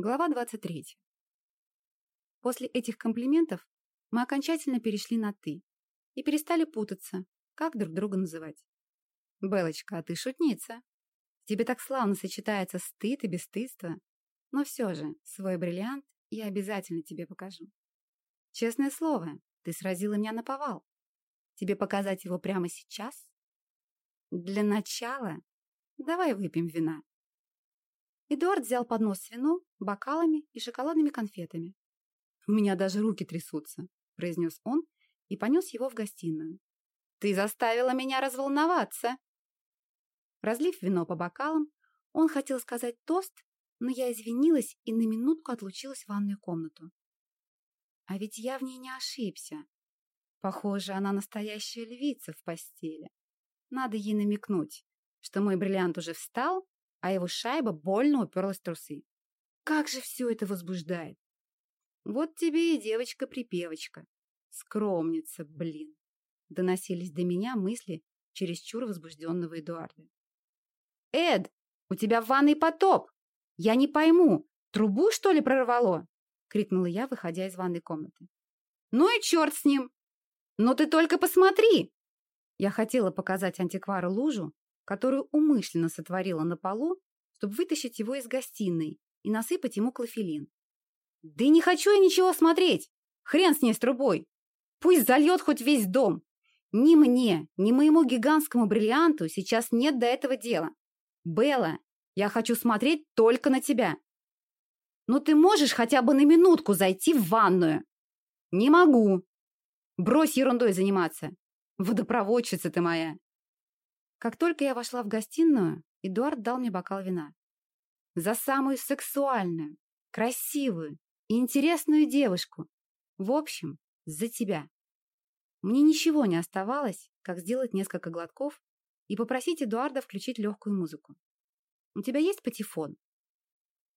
Глава 23. После этих комплиментов мы окончательно перешли на «ты» и перестали путаться, как друг друга называть. «Белочка, а ты шутница. Тебе так славно сочетается стыд и бесстыдство. Но все же, свой бриллиант я обязательно тебе покажу. Честное слово, ты сразила меня на повал. Тебе показать его прямо сейчас? Для начала давай выпьем вина. Эдуард взял поднос с вином, бокалами и шоколадными конфетами. «У меня даже руки трясутся», – произнес он и понес его в гостиную. «Ты заставила меня разволноваться!» Разлив вино по бокалам, он хотел сказать тост, но я извинилась и на минутку отлучилась в ванную комнату. А ведь я в ней не ошибся. Похоже, она настоящая львица в постели. Надо ей намекнуть, что мой бриллиант уже встал а его шайба больно уперлась в трусы. Как же все это возбуждает! Вот тебе и девочка-припевочка. Скромница, блин. Доносились до меня мысли чересчур возбужденного Эдуарда. «Эд, у тебя в ванной потоп! Я не пойму, трубу, что ли, прорвало?» — крикнула я, выходя из ванной комнаты. «Ну и черт с ним! Но ты только посмотри!» Я хотела показать антиквару лужу, которую умышленно сотворила на полу, чтобы вытащить его из гостиной и насыпать ему клофелин. «Да не хочу я ничего смотреть! Хрен с ней с трубой! Пусть зальет хоть весь дом! Ни мне, ни моему гигантскому бриллианту сейчас нет до этого дела. Белла, я хочу смотреть только на тебя. Но ты можешь хотя бы на минутку зайти в ванную? Не могу. Брось ерундой заниматься. Водопроводчица ты моя. Как только я вошла в гостиную, Эдуард дал мне бокал вина. За самую сексуальную, красивую и интересную девушку. В общем, за тебя. Мне ничего не оставалось, как сделать несколько глотков и попросить Эдуарда включить легкую музыку. У тебя есть патефон?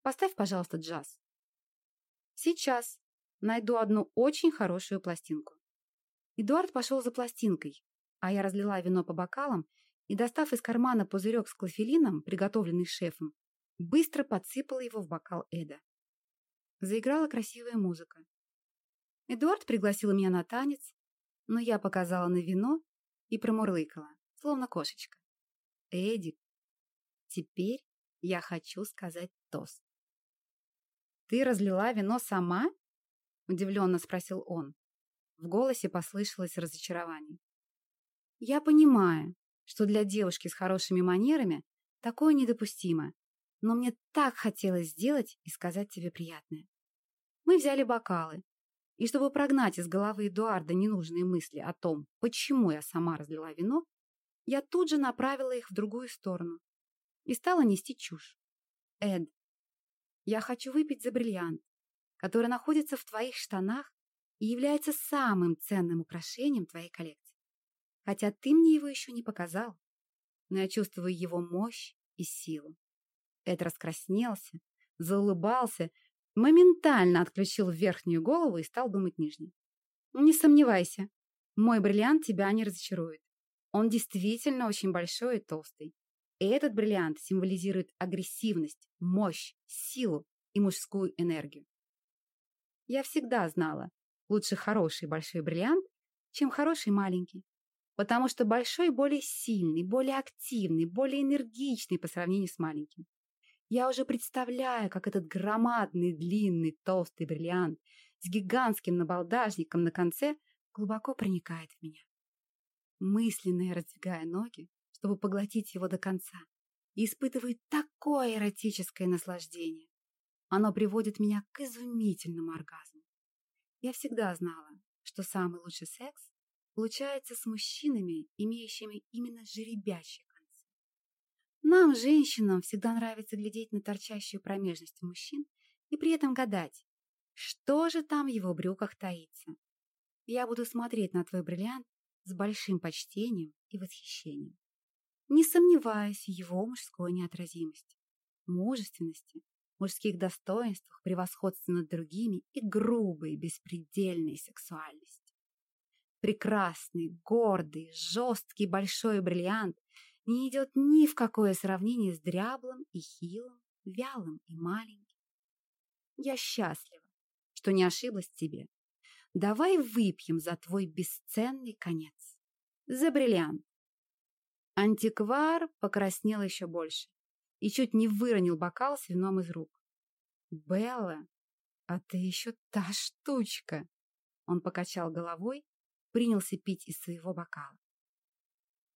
Поставь, пожалуйста, джаз. Сейчас найду одну очень хорошую пластинку. Эдуард пошел за пластинкой, а я разлила вино по бокалам и, достав из кармана пузырек с клофелином, приготовленный шефом, быстро подсыпала его в бокал Эда. Заиграла красивая музыка. Эдуард пригласил меня на танец, но я показала на вино и промурлыкала, словно кошечка. «Эдик, теперь я хочу сказать тост». «Ты разлила вино сама?» – удивленно спросил он. В голосе послышалось разочарование. «Я понимаю, что для девушки с хорошими манерами такое недопустимо, но мне так хотелось сделать и сказать тебе приятное. Мы взяли бокалы, и чтобы прогнать из головы Эдуарда ненужные мысли о том, почему я сама разлила вино, я тут же направила их в другую сторону и стала нести чушь. Эд, я хочу выпить за бриллиант, который находится в твоих штанах и является самым ценным украшением твоей коллекции хотя ты мне его еще не показал. Но я чувствую его мощь и силу. Эд раскраснелся, заулыбался, моментально отключил верхнюю голову и стал думать нижней. Не сомневайся, мой бриллиант тебя не разочарует. Он действительно очень большой и толстый. И этот бриллиант символизирует агрессивность, мощь, силу и мужскую энергию. Я всегда знала, лучше хороший большой бриллиант, чем хороший маленький потому что большой более сильный, более активный, более энергичный по сравнению с маленьким. Я уже представляю, как этот громадный, длинный, толстый бриллиант с гигантским набалдажником на конце глубоко проникает в меня. Мысленно я раздвигаю ноги, чтобы поглотить его до конца, и испытываю такое эротическое наслаждение. Оно приводит меня к изумительному оргазму. Я всегда знала, что самый лучший секс получается с мужчинами, имеющими именно жеребящие концы. Нам, женщинам, всегда нравится глядеть на торчащую промежность мужчин и при этом гадать, что же там в его брюках таится. Я буду смотреть на твой бриллиант с большим почтением и восхищением, не сомневаясь в его мужской неотразимости, мужественности, мужских достоинствах, превосходстве над другими и грубой, беспредельной сексуальности. Прекрасный, гордый, жесткий большой бриллиант не идет ни в какое сравнение с дряблым и хилым, вялым и маленьким. Я счастлива, что не ошиблась тебе. Давай выпьем за твой бесценный конец. За бриллиант. Антиквар покраснел еще больше и чуть не выронил бокал с вином из рук. «Белла, а ты еще та штучка!» Он покачал головой, принялся пить из своего бокала.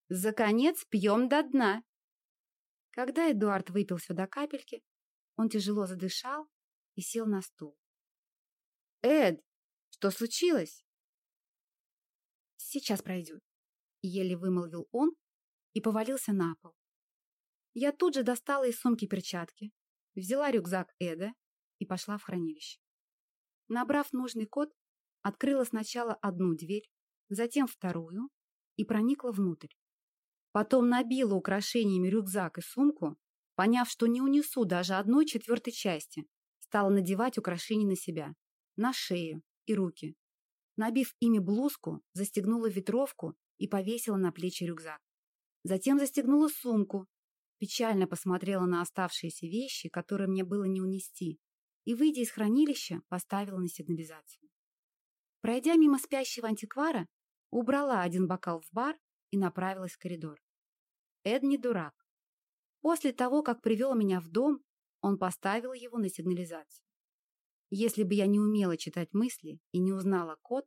«За конец пьем до дна!» Когда Эдуард выпил сюда капельки, он тяжело задышал и сел на стул. «Эд, что случилось?» «Сейчас пройдет», — еле вымолвил он и повалился на пол. Я тут же достала из сумки перчатки, взяла рюкзак Эда и пошла в хранилище. Набрав нужный код, открыла сначала одну дверь, затем вторую и проникла внутрь. Потом набила украшениями рюкзак и сумку, поняв, что не унесу даже одной четвертой части, стала надевать украшения на себя, на шею и руки. Набив ими блузку, застегнула ветровку и повесила на плечи рюкзак. Затем застегнула сумку, печально посмотрела на оставшиеся вещи, которые мне было не унести, и, выйдя из хранилища, поставила на сигнализацию. Пройдя мимо спящего антиквара, убрала один бокал в бар и направилась в коридор. Эд не дурак. После того, как привел меня в дом, он поставил его на сигнализацию. Если бы я не умела читать мысли и не узнала код,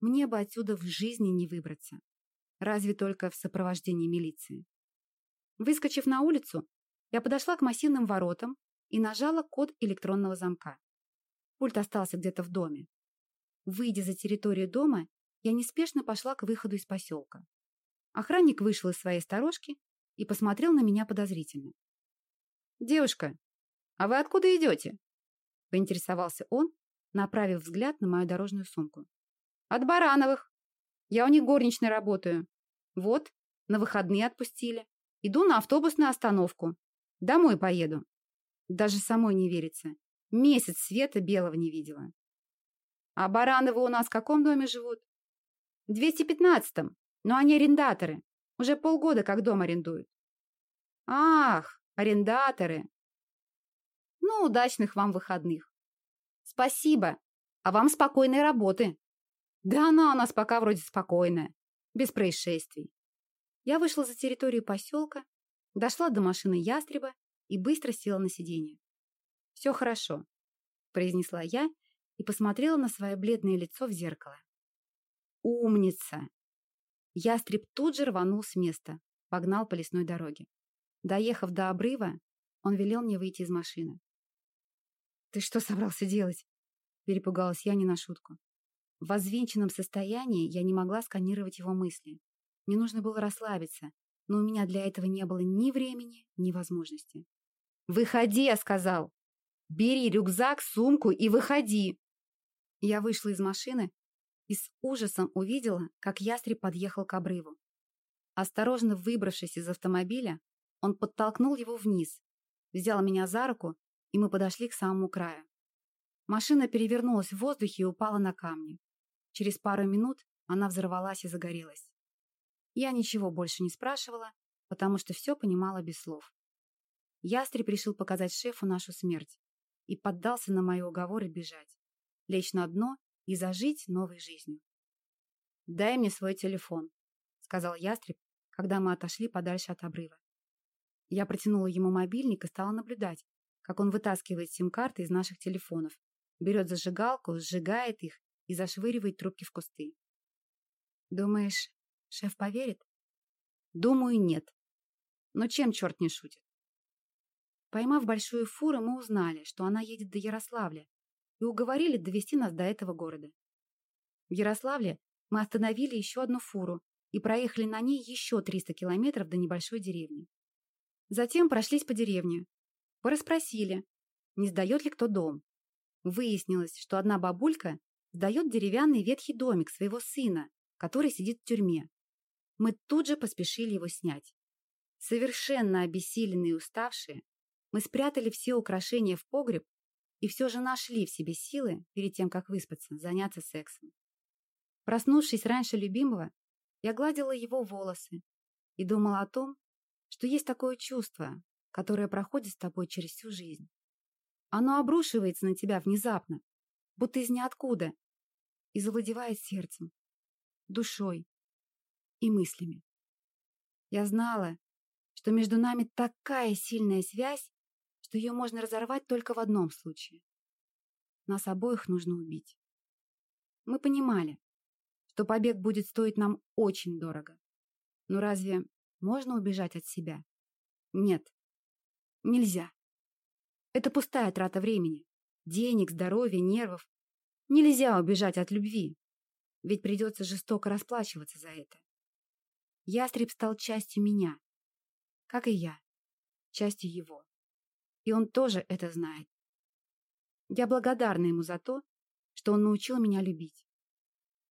мне бы отсюда в жизни не выбраться. Разве только в сопровождении милиции. Выскочив на улицу, я подошла к массивным воротам и нажала код электронного замка. Пульт остался где-то в доме. Выйдя за территорию дома, я неспешно пошла к выходу из поселка. Охранник вышел из своей сторожки и посмотрел на меня подозрительно. «Девушка, а вы откуда идете?» поинтересовался он, направив взгляд на мою дорожную сумку. «От Барановых. Я у них горничной работаю. Вот, на выходные отпустили. Иду на автобусную остановку. Домой поеду. Даже самой не верится. Месяц света белого не видела. А Барановы у нас в каком доме живут? В 215-м. Но они арендаторы. Уже полгода как дом арендуют. Ах, арендаторы. Ну, удачных вам выходных. Спасибо. А вам спокойной работы. Да она у нас пока вроде спокойная. Без происшествий. Я вышла за территорию поселка, дошла до машины ястреба и быстро села на сиденье. «Все хорошо», – произнесла я и посмотрела на свое бледное лицо в зеркало. «Умница!» Ястреб тут же рванул с места, погнал по лесной дороге. Доехав до обрыва, он велел мне выйти из машины. «Ты что собрался делать?» Перепугалась я не на шутку. В возвинченном состоянии я не могла сканировать его мысли. Мне нужно было расслабиться, но у меня для этого не было ни времени, ни возможности. «Выходи!» — я сказал. «Бери рюкзак, сумку и выходи!» Я вышла из машины и с ужасом увидела, как ястреб подъехал к обрыву. Осторожно выбравшись из автомобиля, он подтолкнул его вниз, взял меня за руку, и мы подошли к самому краю. Машина перевернулась в воздухе и упала на камни. Через пару минут она взорвалась и загорелась. Я ничего больше не спрашивала, потому что все понимала без слов. Ястреб решил показать шефу нашу смерть и поддался на мои уговоры бежать, лечь на дно и зажить новой жизнью. «Дай мне свой телефон», — сказал Ястреб, когда мы отошли подальше от обрыва. Я протянула ему мобильник и стала наблюдать, как он вытаскивает сим-карты из наших телефонов, берет зажигалку, сжигает их и зашвыривает трубки в кусты. «Думаешь, Шеф поверит? Думаю, нет. Но чем черт не шутит? Поймав большую фуру, мы узнали, что она едет до Ярославля и уговорили довести нас до этого города. В Ярославле мы остановили еще одну фуру и проехали на ней еще 300 километров до небольшой деревни. Затем прошлись по деревне, пораспросили, не сдает ли кто дом. Выяснилось, что одна бабулька сдает деревянный ветхий домик своего сына, который сидит в тюрьме. Мы тут же поспешили его снять. Совершенно обессиленные и уставшие, мы спрятали все украшения в погреб и все же нашли в себе силы, перед тем, как выспаться, заняться сексом. Проснувшись раньше любимого, я гладила его волосы и думала о том, что есть такое чувство, которое проходит с тобой через всю жизнь. Оно обрушивается на тебя внезапно, будто из ниоткуда, и завладевает сердцем, душой и мыслями. Я знала, что между нами такая сильная связь, что ее можно разорвать только в одном случае. Нас обоих нужно убить. Мы понимали, что побег будет стоить нам очень дорого. Но разве можно убежать от себя? Нет. Нельзя. Это пустая трата времени. Денег, здоровья, нервов. Нельзя убежать от любви. Ведь придется жестоко расплачиваться за это. Ястреб стал частью меня. Как и я. Частью его. И он тоже это знает. Я благодарна ему за то, что он научил меня любить.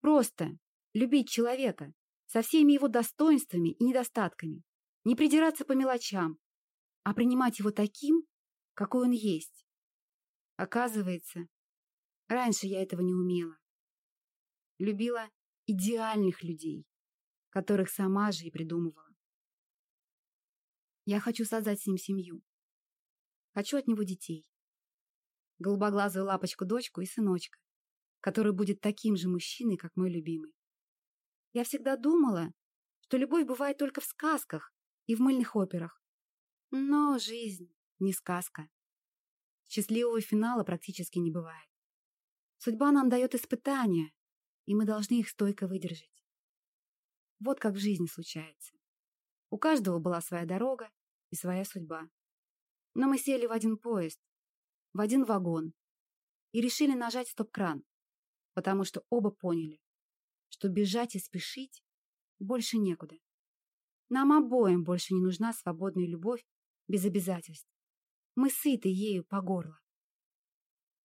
Просто любить человека со всеми его достоинствами и недостатками, не придираться по мелочам, а принимать его таким, какой он есть. Оказывается, раньше я этого не умела. Любила идеальных людей, которых сама же и придумывала. Я хочу создать с ним семью. Хочу от него детей. Голубоглазую лапочку-дочку и сыночка, который будет таким же мужчиной, как мой любимый. Я всегда думала, что любовь бывает только в сказках и в мыльных операх. Но жизнь не сказка. Счастливого финала практически не бывает. Судьба нам дает испытания, и мы должны их стойко выдержать. Вот как в жизни случается. У каждого была своя дорога и своя судьба. Но мы сели в один поезд, в один вагон и решили нажать стоп-кран, потому что оба поняли, что бежать и спешить больше некуда. Нам обоим больше не нужна свободная любовь без обязательств. Мы сыты ею по горло.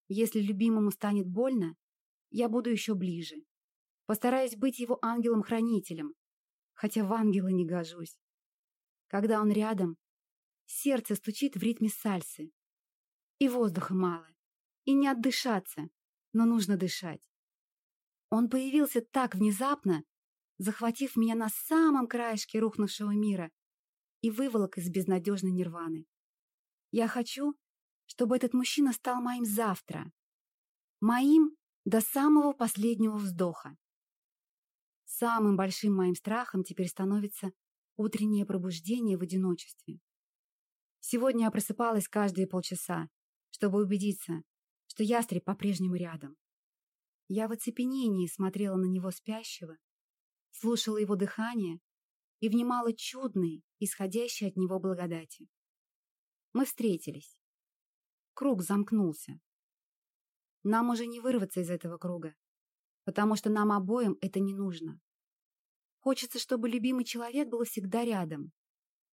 Если любимому станет больно, я буду еще ближе. Постараюсь быть его ангелом-хранителем, хотя в ангелы не гожусь. Когда он рядом, сердце стучит в ритме сальсы. И воздуха мало, и не отдышаться, но нужно дышать. Он появился так внезапно, захватив меня на самом краешке рухнувшего мира и выволок из безнадежной нирваны. Я хочу, чтобы этот мужчина стал моим завтра. Моим до самого последнего вздоха. Самым большим моим страхом теперь становится утреннее пробуждение в одиночестве. Сегодня я просыпалась каждые полчаса, чтобы убедиться, что ястреб по-прежнему рядом. Я в оцепенении смотрела на него спящего, слушала его дыхание и внимала чудной, исходящей от него благодати. Мы встретились. Круг замкнулся. Нам уже не вырваться из этого круга, потому что нам обоим это не нужно. Хочется, чтобы любимый человек был всегда рядом,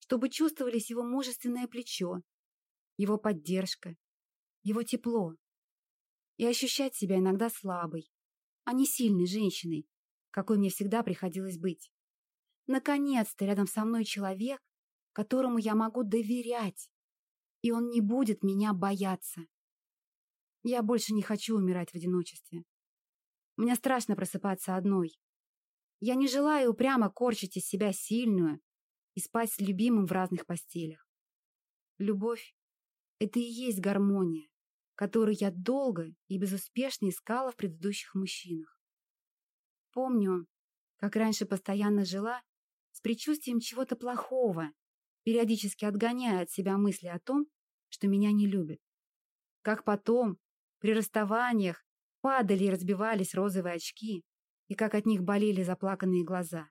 чтобы чувствовались его мужественное плечо, его поддержка, его тепло, и ощущать себя иногда слабой, а не сильной женщиной, какой мне всегда приходилось быть. Наконец-то рядом со мной человек, которому я могу доверять, и он не будет меня бояться. Я больше не хочу умирать в одиночестве. Мне страшно просыпаться одной. Я не желаю упрямо корчить из себя сильную и спать с любимым в разных постелях. Любовь — это и есть гармония, который я долго и безуспешно искала в предыдущих мужчинах. Помню, как раньше постоянно жила с предчувствием чего-то плохого, периодически отгоняя от себя мысли о том, что меня не любят. Как потом, при расставаниях, падали и разбивались розовые очки, и как от них болели заплаканные глаза.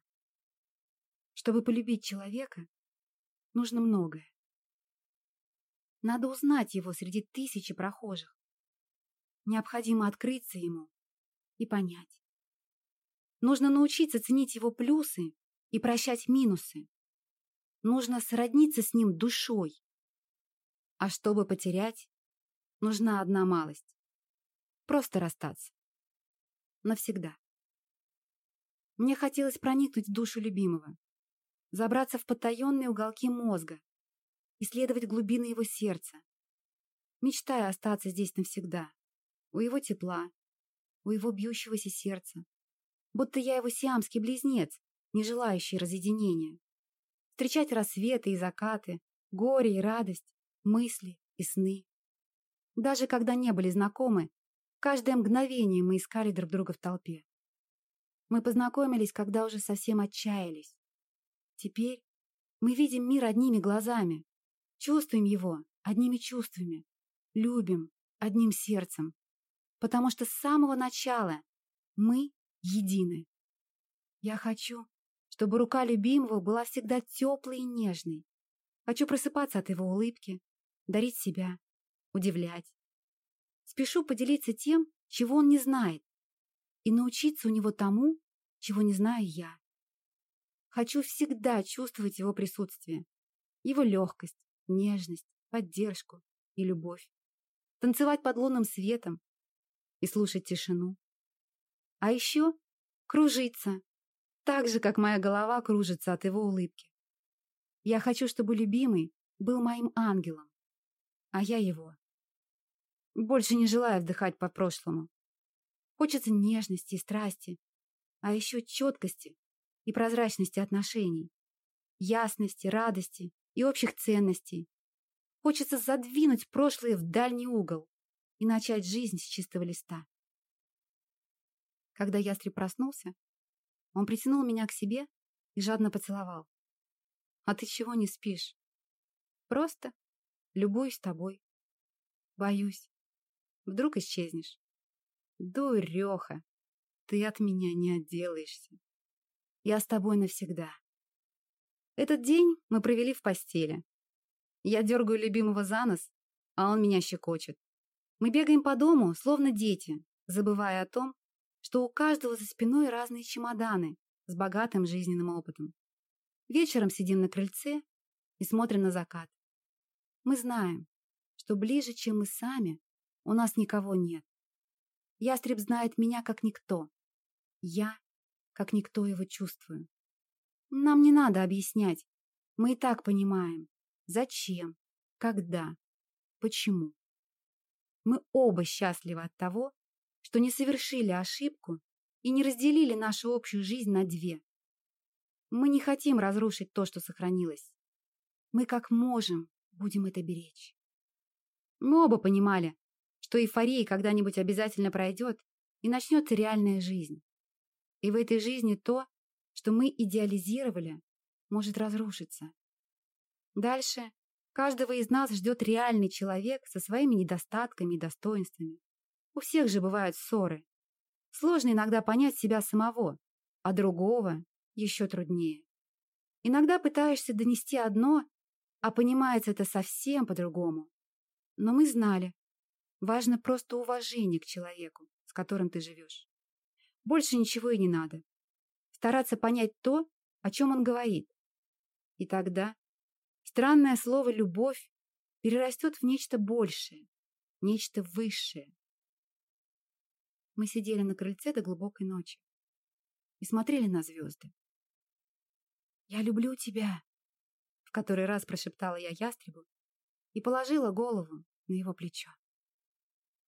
Чтобы полюбить человека, нужно многое. Надо узнать его среди тысячи прохожих. Необходимо открыться ему и понять. Нужно научиться ценить его плюсы и прощать минусы. Нужно сродниться с ним душой. А чтобы потерять, нужна одна малость. Просто расстаться. Навсегда. Мне хотелось проникнуть в душу любимого, забраться в потаенные уголки мозга, исследовать глубины его сердца, мечтая остаться здесь навсегда, у его тепла, у его бьющегося сердца, будто я его сиамский близнец, не желающий разъединения. Встречать рассветы и закаты, горе и радость, мысли и сны. Даже когда не были знакомы, каждое мгновение мы искали друг друга в толпе. Мы познакомились, когда уже совсем отчаялись. Теперь мы видим мир одними глазами, чувствуем его одними чувствами, любим одним сердцем, потому что с самого начала мы едины. Я хочу, чтобы рука любимого была всегда теплой и нежной. Хочу просыпаться от его улыбки, дарить себя, удивлять. Спешу поделиться тем, чего он не знает, и научиться у него тому, чего не знаю я. Хочу всегда чувствовать его присутствие, его легкость, нежность, поддержку и любовь. Танцевать под лунным светом и слушать тишину. А еще кружиться, так же, как моя голова кружится от его улыбки. Я хочу, чтобы любимый был моим ангелом, а я его. Больше не желаю вдыхать по прошлому. Хочется нежности и страсти, а еще четкости и прозрачности отношений, ясности, радости и общих ценностей. Хочется задвинуть прошлое в дальний угол и начать жизнь с чистого листа. Когда ястреб проснулся, он притянул меня к себе и жадно поцеловал. «А ты чего не спишь?» «Просто любуюсь тобой. Боюсь. Вдруг исчезнешь?» «Дуреха! Ты от меня не отделаешься. Я с тобой навсегда». Этот день мы провели в постели. Я дергаю любимого за нос, а он меня щекочет. Мы бегаем по дому, словно дети, забывая о том, что у каждого за спиной разные чемоданы с богатым жизненным опытом. Вечером сидим на крыльце и смотрим на закат. Мы знаем, что ближе, чем мы сами, у нас никого нет. Ястреб знает меня как никто. Я, как никто его чувствую. Нам не надо объяснять. Мы и так понимаем. Зачем? Когда? Почему? Мы оба счастливы от того, что не совершили ошибку и не разделили нашу общую жизнь на две. Мы не хотим разрушить то, что сохранилось. Мы как можем будем это беречь. Мы оба понимали, что эйфория когда-нибудь обязательно пройдет и начнется реальная жизнь. И в этой жизни то, что мы идеализировали, может разрушиться. Дальше каждого из нас ждет реальный человек со своими недостатками и достоинствами. У всех же бывают ссоры. Сложно иногда понять себя самого, а другого еще труднее. Иногда пытаешься донести одно, а понимается это совсем по-другому. Но мы знали, важно просто уважение к человеку, с которым ты живешь. Больше ничего и не надо стараться понять то, о чем он говорит. И тогда странное слово «любовь» перерастет в нечто большее, нечто высшее. Мы сидели на крыльце до глубокой ночи и смотрели на звезды. «Я люблю тебя», — в который раз прошептала я ястребу и положила голову на его плечо.